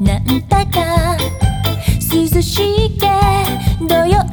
なんだか涼しいけどよ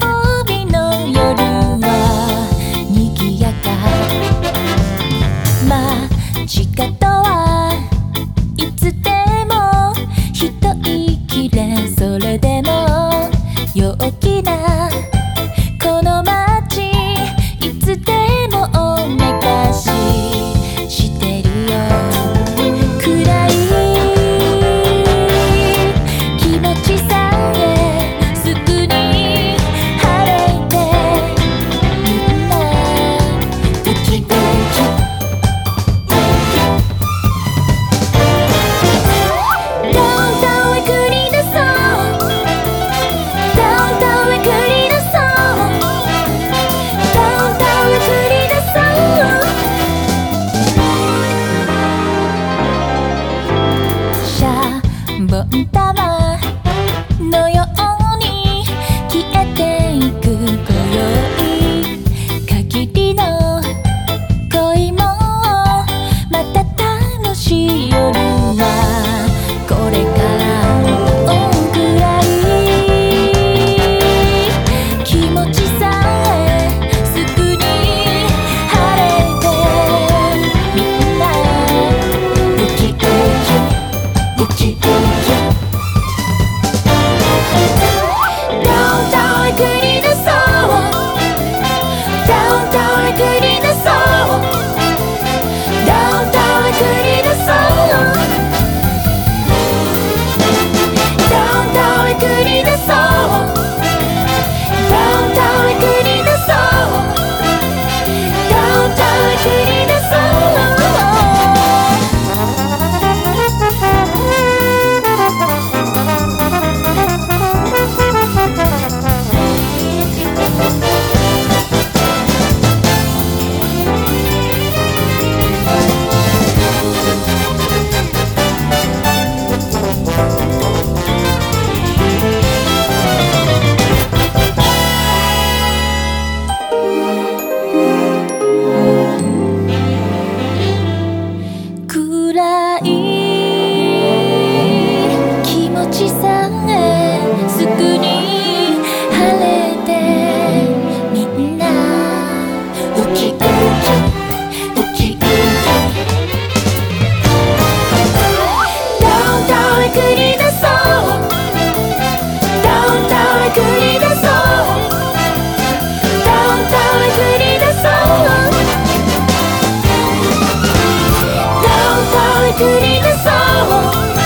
Gucci. could even soul.